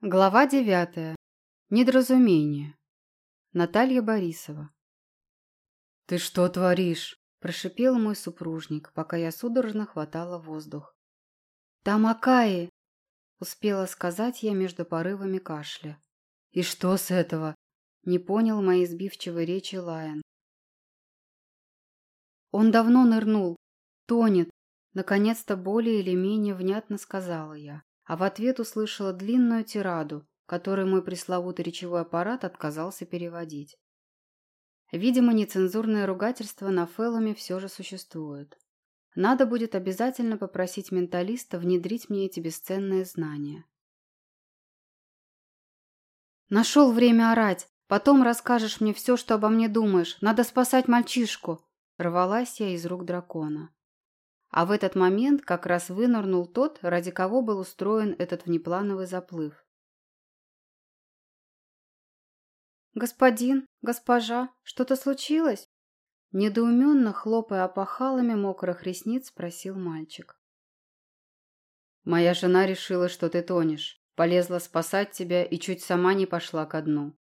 Глава девятая. Недоразумение. Наталья Борисова. «Ты что творишь?» – прошипел мой супружник, пока я судорожно хватала воздух. «Там Акаи!» – успела сказать я между порывами кашля. «И что с этого?» – не понял моей сбивчивой речи Лайон. «Он давно нырнул. Тонет!» – наконец-то более или менее внятно сказала я а в ответ услышала длинную тираду, которую мой пресловутый речевой аппарат отказался переводить. Видимо, нецензурное ругательство на фэллуме все же существует. Надо будет обязательно попросить менталиста внедрить мне эти бесценные знания. «Нашел время орать. Потом расскажешь мне все, что обо мне думаешь. Надо спасать мальчишку!» Рвалась я из рук дракона. А в этот момент как раз вынырнул тот, ради кого был устроен этот внеплановый заплыв. «Господин, госпожа, что-то случилось?» Недоуменно, хлопая опахалами мокрых ресниц, спросил мальчик. «Моя жена решила, что ты тонешь. Полезла спасать тебя и чуть сама не пошла ко дну».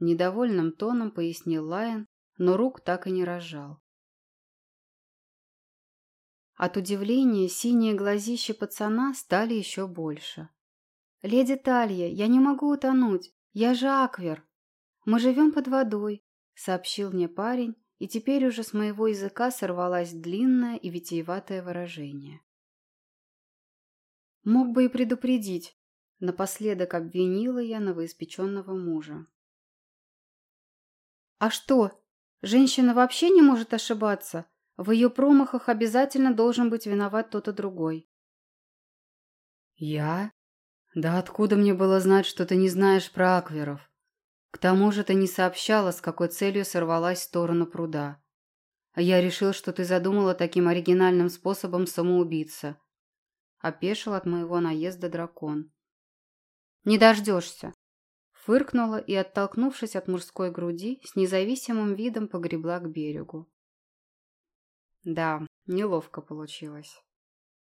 Недовольным тоном пояснил Лайон, но рук так и не разжал. От удивления синие глазища пацана стали еще больше. «Леди Талья, я не могу утонуть. Я же Аквер. Мы живем под водой», — сообщил мне парень, и теперь уже с моего языка сорвалось длинное и витиеватое выражение. «Мог бы и предупредить», — напоследок обвинила я новоиспеченного мужа. «А что, женщина вообще не может ошибаться?» В ее промахах обязательно должен быть виноват кто-то другой. «Я? Да откуда мне было знать, что ты не знаешь про акверов? К тому же ты не сообщала, с какой целью сорвалась в сторону пруда. Я решил, что ты задумала таким оригинальным способом самоубиться». Опешил от моего наезда дракон. «Не дождешься!» Фыркнула и, оттолкнувшись от мужской груди, с независимым видом погребла к берегу. Да, неловко получилось.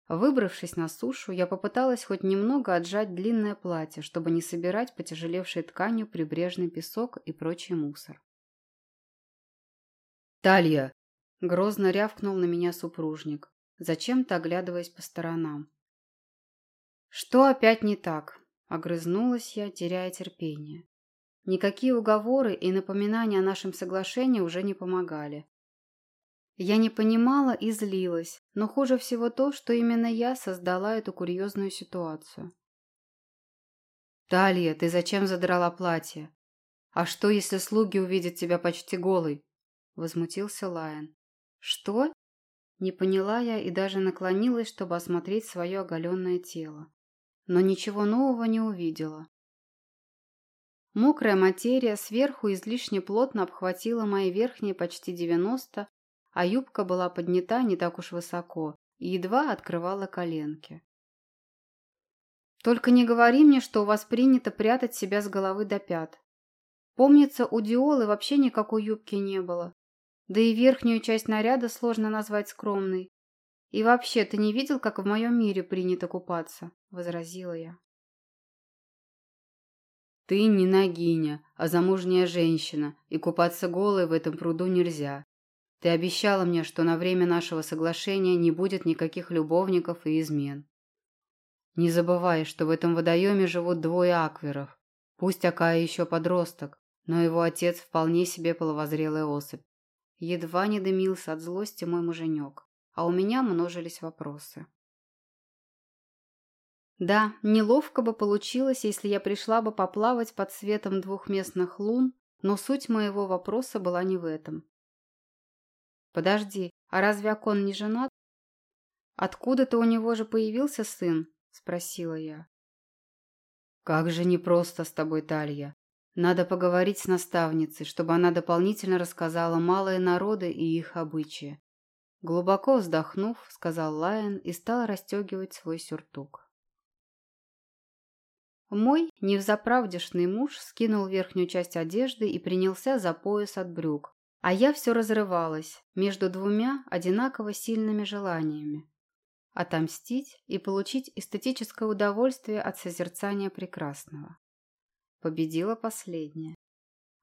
Выбравшись на сушу, я попыталась хоть немного отжать длинное платье, чтобы не собирать потяжелевшей тканью прибрежный песок и прочий мусор. «Талья!» – грозно рявкнул на меня супружник, зачем-то оглядываясь по сторонам. «Что опять не так?» – огрызнулась я, теряя терпение. Никакие уговоры и напоминания о нашем соглашении уже не помогали. Я не понимала и злилась, но хуже всего то, что именно я создала эту курьезную ситуацию. «Талия, ты зачем задрала платье? А что, если слуги увидят тебя почти голой?» Возмутился Лайон. «Что?» Не поняла я и даже наклонилась, чтобы осмотреть свое оголенное тело. Но ничего нового не увидела. Мокрая материя сверху излишне плотно обхватила мои верхние почти девяносто а юбка была поднята не так уж высоко и едва открывала коленки. «Только не говори мне, что у вас принято прятать себя с головы до пят. Помнится, у Диолы вообще никакой юбки не было. Да и верхнюю часть наряда сложно назвать скромной. И вообще, ты не видел, как в моем мире принято купаться?» – возразила я. «Ты не нагиня, а замужняя женщина, и купаться голой в этом пруду нельзя. Ты обещала мне, что на время нашего соглашения не будет никаких любовников и измен. Не забывай, что в этом водоеме живут двое акверов. Пусть Акая еще подросток, но его отец вполне себе половозрелая особь. Едва не дымился от злости мой муженек, а у меня множились вопросы. Да, неловко бы получилось, если я пришла бы поплавать под светом двух местных лун, но суть моего вопроса была не в этом. Подожди, а разве Акон не женат? Откуда-то у него же появился сын? Спросила я. Как же непросто с тобой, Талья. Надо поговорить с наставницей, чтобы она дополнительно рассказала малые народы и их обычаи. Глубоко вздохнув, сказал Лайон и стал расстегивать свой сюртук. Мой невзаправдешный муж скинул верхнюю часть одежды и принялся за пояс от брюк, а я все разрывалась между двумя одинаково сильными желаниями. отомстить и получить эстетическое удовольствие от созерцания прекрасного. Победила последняя.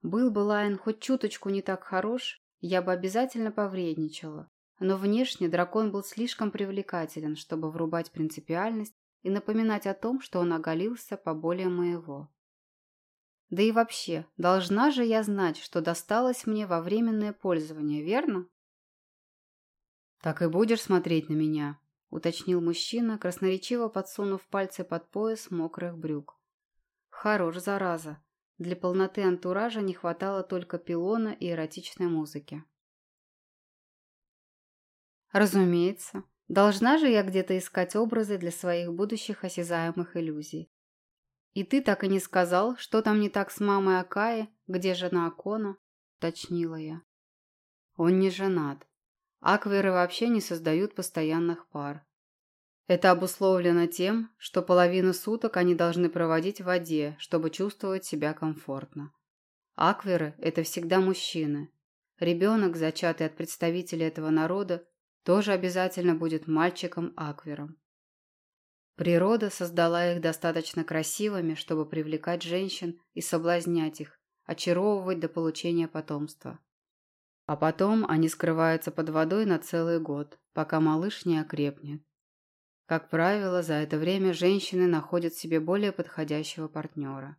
Был бы Лайн хоть чуточку не так хорош, я бы обязательно повредничала, но внешне дракон был слишком привлекателен, чтобы врубать принципиальность и напоминать о том, что он оголился поболее моего. Да и вообще, должна же я знать, что досталось мне во временное пользование, верно? «Так и будешь смотреть на меня», — уточнил мужчина, красноречиво подсунув пальцы под пояс мокрых брюк. «Хорош, зараза. Для полноты антуража не хватало только пилона и эротичной музыки». Разумеется, должна же я где-то искать образы для своих будущих осязаемых иллюзий. «И ты так и не сказал, что там не так с мамой Акаи, где жена Акона?» – уточнила я. «Он не женат. Акверы вообще не создают постоянных пар. Это обусловлено тем, что половину суток они должны проводить в воде, чтобы чувствовать себя комфортно. Акверы – это всегда мужчины. Ребенок, зачатый от представителей этого народа, тоже обязательно будет мальчиком-аквером. Природа создала их достаточно красивыми, чтобы привлекать женщин и соблазнять их, очаровывать до получения потомства. А потом они скрываются под водой на целый год, пока малыш не окрепнет. Как правило, за это время женщины находят себе более подходящего партнера.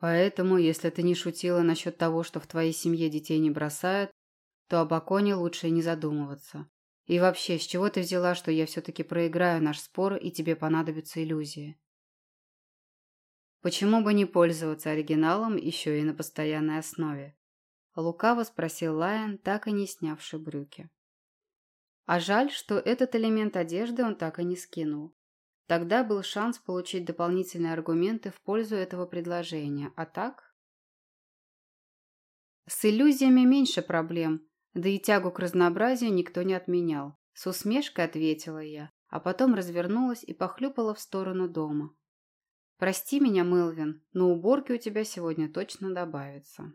Поэтому, если ты не шутила насчет того, что в твоей семье детей не бросают, то об Аконе лучше не задумываться. И вообще, с чего ты взяла, что я все-таки проиграю наш спор и тебе понадобится иллюзия? Почему бы не пользоваться оригиналом еще и на постоянной основе? Лукаво спросил Лайон, так и не снявший брюки. А жаль, что этот элемент одежды он так и не скинул. Тогда был шанс получить дополнительные аргументы в пользу этого предложения, а так? С иллюзиями меньше проблем, да и тягу к разнообразию никто не отменял. С усмешкой ответила я, а потом развернулась и похлюпала в сторону дома. «Прости меня, Мелвин, но уборки у тебя сегодня точно добавится».